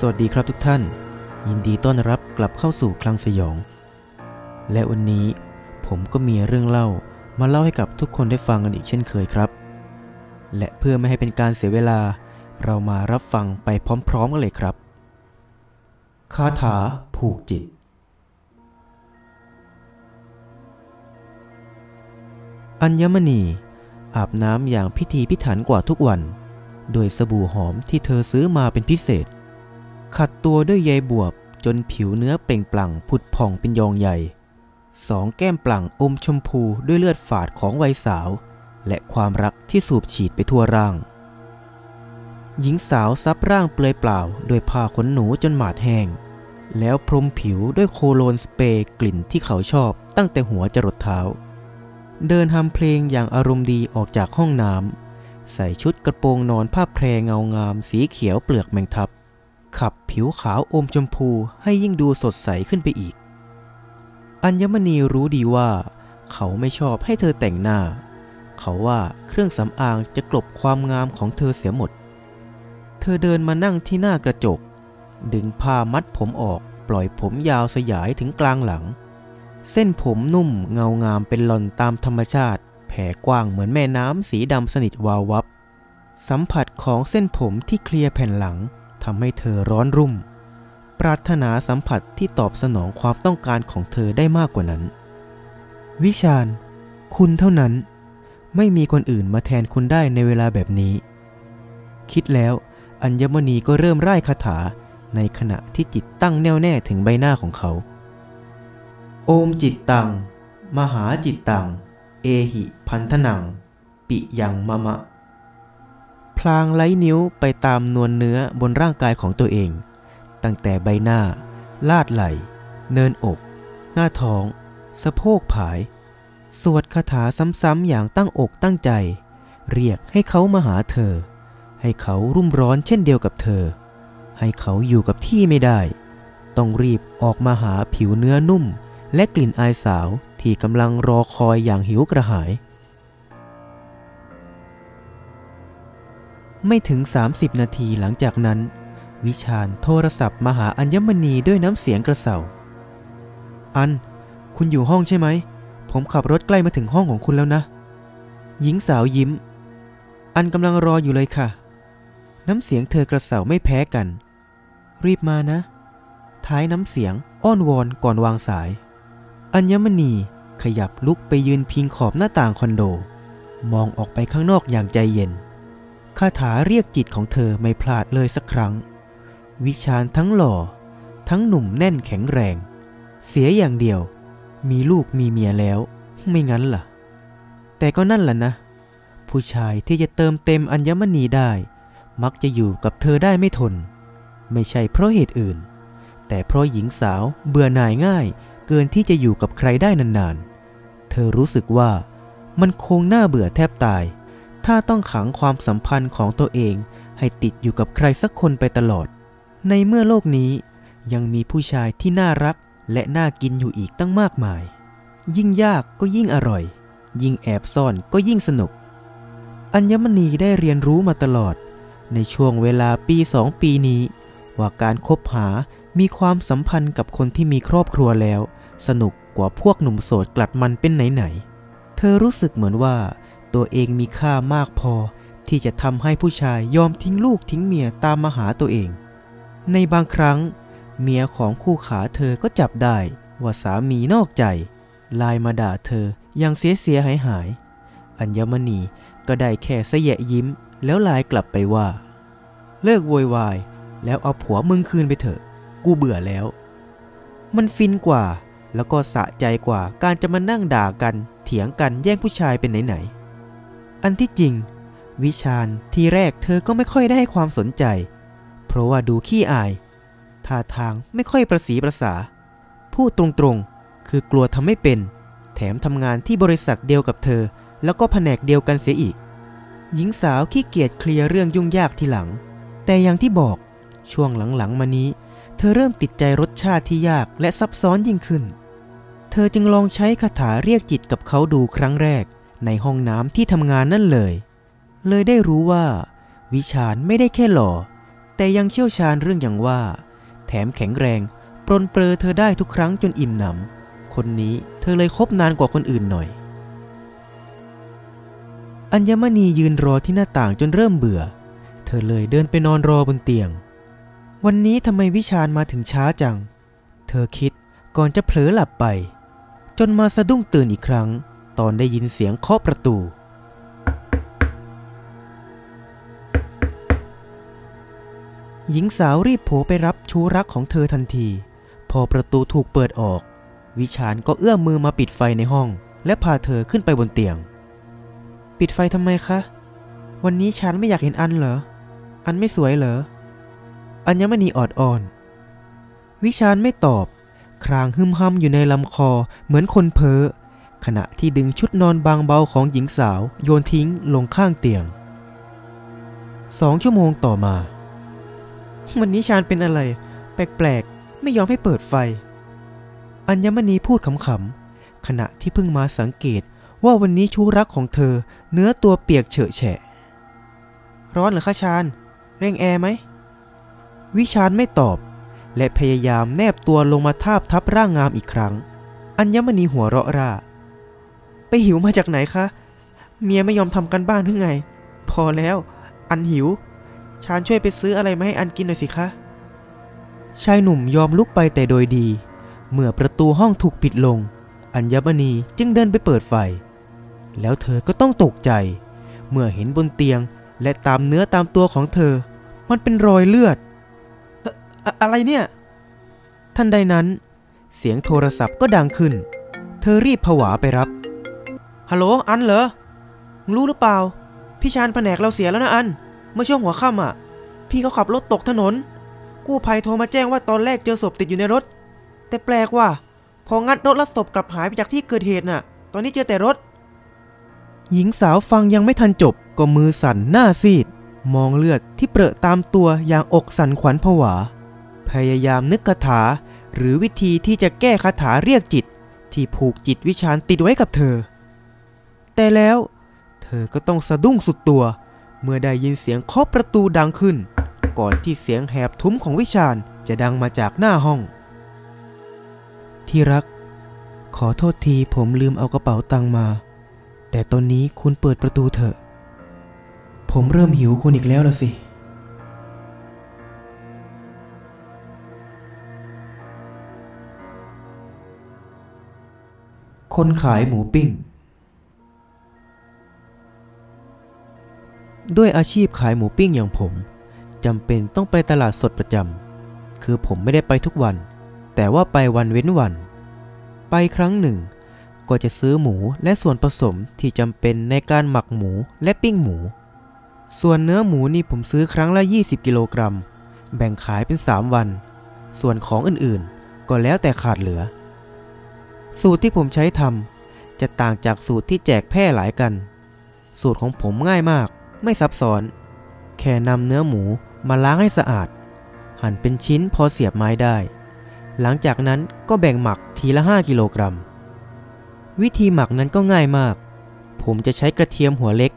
สวัสดีครับทุกท่าน ยินดีต้อนรับกลับเข้าสู่คลังสยอง และวันนี้ผมก็มีเรื่องเล่ามาเล่าให้กับทุกคนได้ฟังกันอีกเช่นเคยครับ และเพื่อไม่ให้เป็นการเสียเวลา เรามารับฟังไปพร้อมๆกันเลยครับคาถาผูกจิต อัญมณีอาบน้ำอย่างพิธีพิถันกว่าทุกวัน โดยสบู่หอมที่เธอซื้อมาเป็นพิเศษ ขัดตัวด้วยใยบวบจนผิวเนื้อเปล่งปลั่งผุดผ่องเป็นยองใหญ่สองแก้มปลั่งอมชมพูด้วยเลือดฝาดของวัยสาว และความรักที่สูบฉีดไปทั่วร่าง หญิงสาวซับร่างเปลือยเปล่าโดยผ้าขนหนูจนหมาดแห้ง แล้วพรมผิวด้วยโคโลนสเปรย์กลิ่นที่เขาชอบตั้งแต่หัวจรดเท้า เดินทำเพลงอย่างอารมณ์ดีออกจากห้องน้ำใส่ชุดกระโปรงนอนผ้าแพรเงางามสีเขียวเปลือกแมงทับ ขับผิวขาวอมชมพูให้ยิ่งดูสดใสขึ้นไปอีก อัญมณีรู้ดีว่า เขาไม่ชอบให้เธอแต่งหน้า เขาว่าเครื่องสำอางจะกลบความงามของเธอเสียหมด เธอเดินมานั่งที่หน้ากระจก ดึงผ้ามัดผมออกปล่อยผมยาวสยายถึงกลางหลัง เส้นผมนุ่มเงางามเป็นหล่อนตามธรรมชาติ แผ่กว้างเหมือนแม่น้ำสีดำสนิทวาววับ สัมผัสของเส้นผมที่เคลียร์แผ่นหลัง ทำให้เธอร้อนรุ่ม ปรารถนาสัมผัสที่ตอบสนองความต้องการของเธอได้มากกว่านั้น วิชาญ คุณเท่านั้น ไม่มีคนอื่นมาแทนคุณได้ในเวลาแบบนี้ คิดแล้วอัญมณีก็เริ่มไล่คาถาในขณะที่จิตตั้งแน่วแน่ถึงใบหน้าของเขา โอมจิตตัง มหาจิตตัง เอหิพันธนัง ปิยังมะมะ พลางไล้นิ้วไปตามนวลเนื้อบนร่างกายของตัวเอง ตั้งแต่ใบหน้า ลาดไหล เนินอก หน้าท้อง สะโพกผาย สวดคาถาซ้ำๆอย่างตั้งอกตั้งใจ เรียกให้เขามาหาเธอ ให้เขารุ่มร้อนเช่นเดียวกับเธอ ให้เขาอยู่กับที่ไม่ได้ ต้องรีบออกมาหาผิวเนื้อนุ่ม และกลิ่นอายสาวที่กำลังรอคอยอย่างหิวกระหาย ไม่ถึง 30 นาทีหลังจากนั้น วิชาญโทรศัพท์มาหาอัญมณีด้วยน้ำเสียงกระเซาอัน คุณอยู่ห้องใช่ไหม ผมขับรถใกล้มาถึงห้องของคุณแล้วนะ หญิงสาวยิ้ม อันกำลังรออยู่เลยค่ะ น้ำเสียงเธอกระเซาไม่แพ้กัน รีบมานะ ท้ายน้ำเสียงอ้อนวอนก่อนวางสาย อัญมณีขยับลุกไปยืนพิงขอบหน้าต่างคอนโด มองออกไปข้างนอกอย่างใจเย็น คาถาเรียกจิตของเธอไม่พลาดเลยสักครั้ง วิชาญทั้งหล่อ ทั้งหนุ่มแน่นแข็งแรง เสียอย่างเดียว มีลูกมีเมียแล้ว ไม่งั้นล่ะ แต่ก็นั่นแหละนะ ผู้ชายที่จะเติมเต็มอัญมณีได้ มักจะอยู่กับเธอได้ไม่ทน ไม่ใช่เพราะเหตุอื่น แต่เพราะหญิงสาวเบื่อหน่ายง่าย เกินที่จะอยู่กับใครได้นานๆ เธอรู้สึกว่ามันคงน่าเบื่อแทบตาย ถ้าต้องขังความสัมพันธ์ของตัวเองให้ติดอยู่กับใครสักคนไปตลอด ในเมื่อโลกนี้ยังมีผู้ชายที่น่ารักและน่ากินอยู่อีกตั้งมากมาย ยิ่งยากก็ยิ่งอร่อย ยิ่งแอบซ่อนก็ยิ่งสนุก อัญมณีได้เรียนรู้มาตลอด ในช่วงเวลาปีสองปีนี้ ว่าการคบหามีความสัมพันธ์กับคนที่มีครอบครัวแล้ว สนุกกว่าพวกหนุ่มโสดกลัดมันเป็นไหนๆ เธอรู้สึกเหมือนว่า ตัวเองมีค่ามากพอ ที่จะทำให้ผู้ชายยอมทิ้งลูกทิ้งเมียตามมาหาตัวเอง ในบางครั้ง เมียของคู่ขาเธอก็จับได้ว่าสามีนอกใจไลน์มาด่าเธออยังเสียเสียหายหาย อัญมณีก็ได้แค่เสยะยิ้ม แล้วไลน์กลับไปว่า เลิกโวยวาย แล้วเอาผัวมึงคืนไปเถอะ กูเบื่อแล้ว มันฟินกว่าแล้วก็สะใจกว่าการจะมานั่งด่ากัน เถียงกันแย่งผู้ชายเป็นไหนๆ อันที่จริง วิชาญทีแรกเธอก็ไม่ค่อยได้ให้ความสนใจ เพราะว่าดูขี้อาย ท่าทางไม่ค่อยประสีประสา พูดตรงๆ คือกลัวทำไม่เป็น แถมทำงานที่บริษัทเดียวกับเธอ แล้วก็แผนกเดียวกันเสียอีก หญิงสาวขี้เกียจเคลียร์เรื่องยุ่งยากทีหลัง แต่อย่างที่บอกช่วงหลังๆมานี้ เธอเริ่มติดใจรสชาติที่ยากและซับซ้อนยิ่งขึ้น เธอจึงลองใช้คาถาเรียกจิตกับเขาดูครั้งแรก ในห้องน้ำที่ทำงานนั่นเลย เลยได้รู้ว่า วิชาญไม่ได้แค่หล่อ แต่ยังเชี่ยวชาญเรื่องอย่างว่า แถมแข็งแรง ปรนเปรอเธอได้ทุกครั้งจนอิ่มหนำคนนี้เธอเลยคบนานกว่าคนอื่นหน่อย อัญมณียืนรอที่หน้าต่างจนเริ่มเบื่อ เธอเลยเดินไปนอนรอบนเตียง วันนี้ทำไมวิชาญมาถึงช้าจัง เธอคิดก่อนจะเผลอหลับไป จนมาสะดุ้งตื่นอีกครั้ง ตอนได้ยินเสียงเคาะประตู หญิงสาวรีบโผไปรับชูรักของเธอทันที พอประตูถูกเปิดออก วิชาญก็เอื้อมมือมาปิดไฟในห้อง และพาเธอขึ้นไปบนเตียง ปิดไฟทำไมคะ วันนี้ฉันไม่อยากเห็นอันเหรอ อันไม่สวยเหรอ อัญมณีออดอ่อน วิชาญไม่ตอบ ครางหึมหำอยู่ในลำคอเหมือนคนเพ้อ ขณะที่ดึงชุดนอนบางเบาของหญิงสาวโยนทิ้งลงข้างเตียงสองชั่วโมงต่อมา วันนี้ชาญเป็นอะไร แปลกๆ ไม่ยอมให้เปิดไฟ อัญมณีพูดขำๆขณะที่เพิ่งมาสังเกตว่าวันนี้ชู้รักของเธอ เนื้อตัวเปียกเฉอะแฉะ ร้อนเหรอคะชาญเร่งแอร์ไหม วิชาญไม่ตอบ และพยายามแนบตัวลงมาทาบทับร่างงามอีกครั้ง อัญมณีหัวเราะร่า ไปหิวมาจากไหนคะ เมียไม่ยอมทำกันบ้านหรือไง พอแล้ว อันหิว ชาญช่วยไปซื้ออะไรมาให้อันกินหน่อยสิคะ ชายหนุ่มยอมลุกไปแต่โดยดี เมื่อประตูห้องถูกปิดลง อัญมณีจึงเดินไปเปิดไฟ แล้วเธอก็ต้องตกใจ เมื่อเห็นบนเตียงและตามเนื้อตามตัวของเธอ มันเป็นรอยเลือดอะอะไรเนี่ย ทันใดนั้น เสียงโทรศัพท์ก็ดังขึ้น เธอรีบผวาไปรับ ฮัลโหลอันเหรอรู้หรือเปล่า พี่ชานแผนกเราเสียแล้วนะอัน เมื่อช่วงหัวค่ำอะ พี่เขาขับรถตกถนน กู้ภัยโทรมาแจ้งว่าตอนแรกเจอศพติดอยู่ในรถ แต่แปลกว่า พองัดรถแล้วศพกลับหายไปจากที่เกิดเหตุน่ะ ตอนนี้เจอแต่รถ หญิงสาวฟังยังไม่ทันจบก็มือสั่นหน้าซีด มองเลือดที่เปรอะตามตัวอย่างอกสั่นขวัญผวา พยายามนึกคาถา หรือวิธีที่จะแก้คาถาเรียกจิต ที่ผูกจิตวิชาญติดไว้กับเธอ แต่แล้ว เธอก็ต้องสะดุ้งสุดตัว เมื่อได้ยินเสียงเคาะประตูดังขึ้น ก่อนที่เสียงแหบทุ้มของวิชาญจะดังมาจากหน้าห้อง ที่รัก ขอโทษทีผมลืมเอากระเป๋าตังมา แต่ตอนนี้คุณเปิดประตูเถอะ ผมเริ่มหิวคุณอีกแล้วละสิคนขายหมูปิ้ง ด้วยอาชีพขายหมูปิ้งอย่างผมจำเป็นต้องไปตลาดสดประจำคือผมไม่ได้ไปทุกวัน แต่ว่าไปวันเว้นวัน ไปครั้งหนึ่ง ก็จะซื้อหมูและส่วนผสมที่จำเป็นในการหมักหมูและปิ้งหมู ส่วนเนื้อหมูนี่ผมซื้อครั้งละ 20 กิโลกรัม แบ่งขายเป็น 3 วัน ส่วนของอื่นๆ ก็แล้วแต่ขาดเหลือ สูตรที่ผมใช้ทำจะต่างจากสูตรที่แจกแพร่หลายกัน สูตรของผมง่ายมาก ไม่ซับซ้อน แค่นำเนื้อหมูมาล้างให้สะอาด หั่นเป็นชิ้นพอเสียบไม้ได้ หลังจากนั้นก็แบ่งหมักทีละ 5 กิโลกรัม วิธีหมักนั้นก็ง่ายมาก ผมจะใช้กระเทียมหัวเล็ก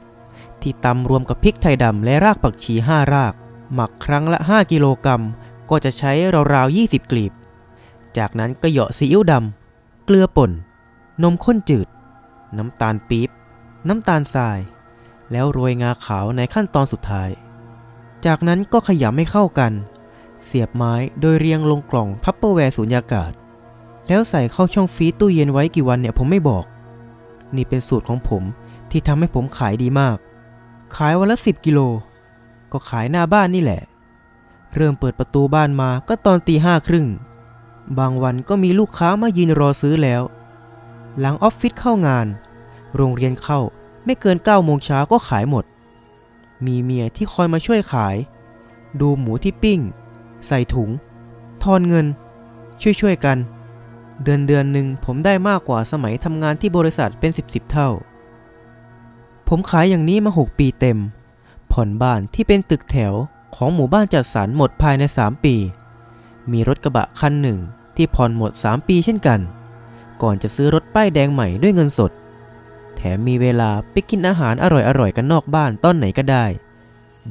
ที่ตำรวมกับพริกไทยดำและรากผักชี 5 ราก หมักครั้งละ 5 กิโลกรัม ก็จะใช้ราวๆ20 กลีบ จากนั้นก็เหยาะซีอิ๊วดำ เกลือป่น นมข้นจืด น้ำตาลปี๊บ น้ำตาลทราย แล้วโรยงาขาวในขั้นตอนสุดท้าย จากนั้นก็ขยำให้เข้ากัน เสียบไม้โดยเรียงลงกล่องพับเปอร์แวร์สูญญากาศ แล้วใส่เข้าช่องฟรีตู้เย็นไว้กี่วันเนี่ยผมไม่บอก นี่เป็นสูตรของผมที่ทำให้ผมขายดีมาก ขายวันละ 10 กิโล ก็ขายหน้าบ้านนี่แหละ เริ่มเปิดประตูบ้านมาก็ตอนตีห้าครึ่ง บางวันก็มีลูกค้ามายืนรอซื้อแล้ว หลังออฟฟิศเข้างาน โรงเรียนเข้า ไม่เกิน9โมงเช้าก็ขายหมด มีเมียที่คอยมาช่วยขาย ดูหมูที่ปิ้ง ใส่ถุง ทอนเงิน ช่วยๆกัน เดือนเดือนหนึ่งผมได้มากกว่าสมัยทำงานที่บริษัทเป็น 10บสเท่า ผมขายอย่างนี้มา 6 ปีเต็ม ผ่อนบ้านที่เป็นตึกแถวของหมู่บ้านจัดสรรหมดภายใน 3 ปี มีรถกระบะคันหนึ่งที่ผ่อนหมด 3 ปีเช่นกัน ก่อนจะซื้อรถป้ายแดงใหม่ด้วยเงินสด แถมมีเวลาไปกินอาหารอร่อยๆกันนอกบ้านต้นไหนก็ได้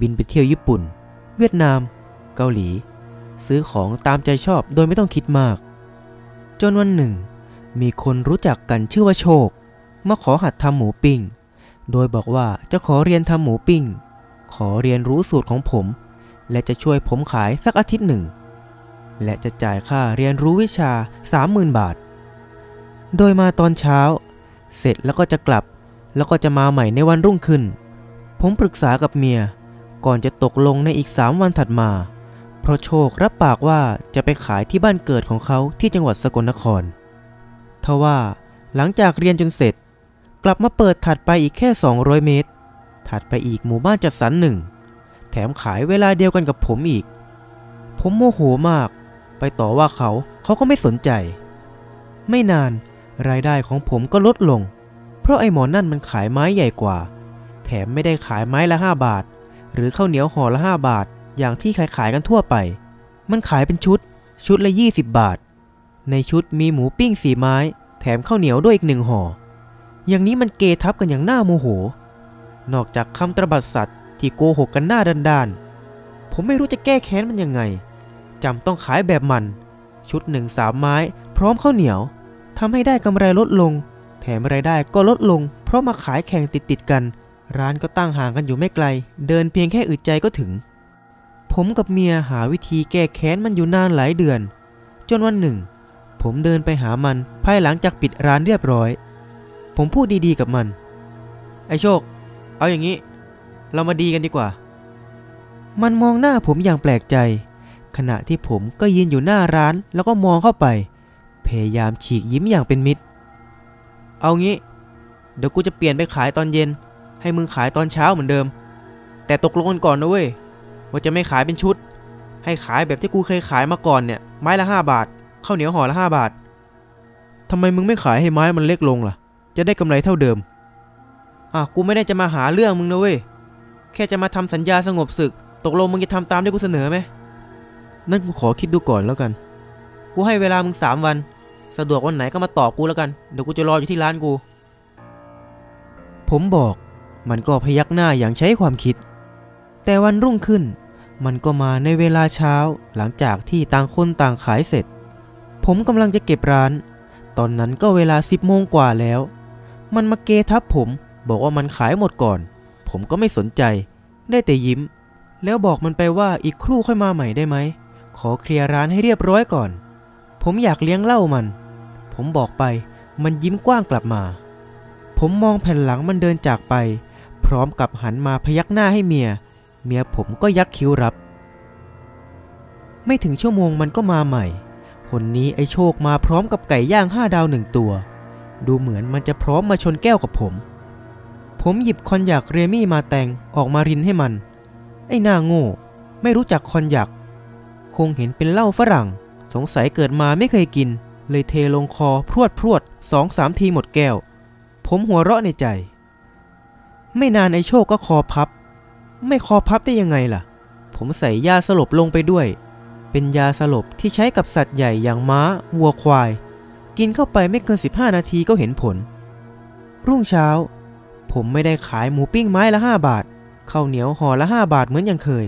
บินไปเที่ยวญี่ปุ่น เวียดนาม เกาหลี ซื้อของตามใจชอบโดยไม่ต้องคิดมาก จนวันหนึ่ง มีคนรู้จักกันชื่อว่าโชค มาขอหัดทำหมูปิ้ง โดยบอกว่าจะขอเรียนทำหมูปิ้ง ขอเรียนรู้สูตรของผม และจะช่วยผมขายสักอาทิตย์หนึ่ง และจะจ่ายค่าเรียนรู้วิชา 30,000 บาท โดยมาตอนเช้า เสร็จแล้วก็จะกลับ แล้วก็จะมาใหม่ในวันรุ่งขึ้น ผมปรึกษากับเมีย ก่อนจะตกลงในอีก3วันถัดมา เพราะโชครับปากว่าจะไปขายที่บ้านเกิดของเขาที่จังหวัดสกลนคร ทว่าหลังจากเรียนจนเสร็จ กลับมาเปิดถัดไปอีกแค่ 200 เมตร ถัดไปอีกหมู่บ้านจัดสรรหนึ่ง แถมขายเวลาเดียวกันกับผมอีก ผมโมโหมาก ไปต่อว่าเขาเขาก็ไม่สนใจ ไม่นาน รายได้ของผมก็ลดลง เพราะไอ้หมอนั่นมันขายไม้ใหญ่กว่า แถมไม่ได้ขายไม้ละ 5 บาท หรือข้าวเหนียวห่อละ 5 บาท อย่างที่ขายขายกันทั่วไป มันขายเป็นชุด ชุดละ 20 บาท ในชุดมีหมูปิ้งสีไม้ แถมข้าวเหนียวด้วยอีกหนึ่งห่อ อย่างนี้มันเกทับกันอย่างน่าโมโห นอกจากคำตรบัดสัตว์ที่โกหกกันหน้าด้านๆ ผมไม่รู้จะแก้แค้นมันยังไงจำต้องขายแบบมัน ชุดหนึ่งสามไม้ พร้อมข้าวเหนียว ทำให้ได้กำไรลดลง แถมรายได้ก็ลดลง เพราะมาขายแข่งติดติดๆกัน ร้านก็ตั้งห่างกันอยู่ไม่ไกล เดินเพียงแค่อึดใจก็ถึง ผมกับเมียหาวิธีแก้แค้นมันอยู่นานหลายเดือน จนวันหนึ่ง ผมเดินไปหามันภายหลังจากปิดร้านเรียบร้อย ผมพูดดีๆกับมัน ไอโชค เอาอย่างนี้ เรามาดีกันดีกว่า มันมองหน้าผมอย่างแปลกใจ ขณะที่ผมก็ยืนอยู่หน้าร้านแล้วก็มองเข้าไป พยายามฉีกยิ้มอย่างเป็นมิตร เอางี้ เดี๋ยวกูจะเปลี่ยนไปขายตอนเย็น ให้มึงขายตอนเช้าเหมือนเดิม แต่ตกลงกันก่อนนะเว้ย ว่าจะไม่ขายเป็นชุด ให้ขายแบบที่กูเคยขายมาก่อนเนี่ย ไม้ละ 5 บาท ข้าวเหนียวห่อละ 5 บาททำไมมึงไม่ขายให้ไม้มันเล็กลงล่ะ จะได้กำไรเท่าเดิม อะกูไม่ได้จะมาหาเรื่องมึงนะเว้ย แค่จะมาทำสัญญาสงบศึก ตกลงมึงจะทำตามที่กูเสนอไหมนั่นกูขอคิดดูก่อนแล้วกัน กูให้เวลามึงสามวัน สะดวกวันไหนก็มาตอบกูแล้วกัน เดี๋ยวกูจะรออยู่ที่ร้านกู ผมบอก มันก็พยักหน้าอย่างใช้ความคิด แต่วันรุ่งขึ้น มันก็มาในเวลาเช้าหลังจากที่ต่างคนต่างขายเสร็จ ผมกำลังจะเก็บร้าน ตอนนั้นก็เวลาสิบโมงกว่าแล้ว มันมาเกทับผม บอกว่ามันขายหมดก่อน ผมก็ไม่สนใจ ได้แต่ยิ้ม แล้วบอกมันไปว่าอีกครู่ค่อยมาใหม่ได้ไหมขอเคลียร์ร้านให้เรียบร้อยก่อน ผมอยากเลี้ยงเหล้ามัน ผมบอกไป มันยิ้มกว้างกลับมา ผมมองแผ่นหลังมันเดินจากไป พร้อมกับหันมาพยักหน้าให้เมีย เมียผมก็ยักคิ้วรับ ไม่ถึงชั่วโมงมันก็มาใหม่หนนี้ไอ้โชคมาพร้อมกับไก่ย่างห้าดาวหนึ่งตัว ดูเหมือนมันจะพร้อมมาชนแก้วกับผม ผมหยิบคอนยักเรมี่มาแต่งออกมารินให้มัน ไอ้หน้าโง่ ไม่รู้จักคอนยักคงเห็นเป็นเหล้าฝรั่ง สงสัยเกิดมาไม่เคยกิน เลยเทลงคอพรวดพรวดสองสามทีหมดแก้ว ผมหัวเราะในใจ ไม่นานไอ้โชคก็คอพับ ไม่คอพับได้ยังไงล่ะ ผมใส่ยาสลบลงไปด้วย เป็นยาสลบที่ใช้กับสัตว์ใหญ่อย่างม้า วัวควาย กินเข้าไปไม่เกิน 15 นาทีก็เห็นผล รุ่งเช้า ผมไม่ได้ขายหมูปิ้งไม้ละ 5 บาทข้าวเหนียวห่อละ 5 บาทเหมือนอย่างเคย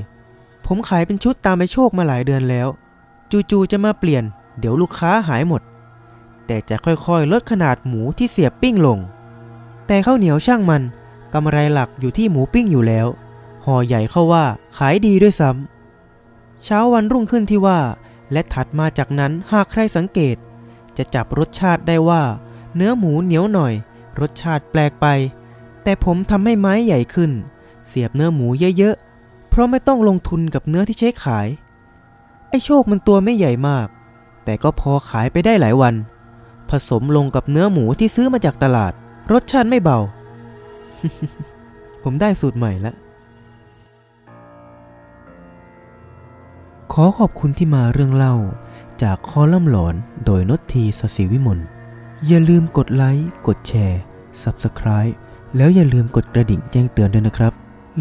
ผมขายเป็นชุดตามไปโชคมาหลายเดือนแล้ว จู่ๆจะมาเปลี่ยน เดี๋ยวลูกค้าหายหมด แต่จะค่อยๆ ลดขนาดหมูที่เสียบปิ้งลง แต่ข้าวเหนียวช่างมันกำไรหลักอยู่ที่หมูปิ้งอยู่แล้ว ห่อใหญ่เข้าว่าขายดีด้วยซ้ำเช้าวันรุ่งขึ้นที่ว่า และถัดมาจากนั้นหากใครสังเกต จะจับรสชาติได้ว่า เนื้อหมูเหนียวหน่อย รสชาติแปลกไป แต่ผมทำให้ไม้ใหญ่ขึ้น เสียบเนื้อหมูเยอะๆ เพราะไม่ต้องลงทุนกับเนื้อที่ใช้ขาย ไอ้โชคมันตัวไม่ใหญ่มาก แต่ก็พอขายไปได้หลายวัน ผสมลงกับเนื้อหมูที่ซื้อมาจากตลาด รสชาติไม่เบา ผมได้สูตรใหม่แล้วขอขอบคุณที่มาเรื่องเล่า จากคอลัมน์หลอนโดยนตทีสศิวิมล อย่าลืมกดไลค์ กดแชร์ Subscribe แล้วอย่าลืมกดกระดิ่งแจ้งเตือนด้วยนะครับ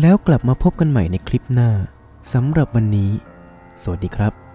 แล้วกลับมาพบกันใหม่ในคลิปหน้าสำหรับวันนี้ สวัสดีครับ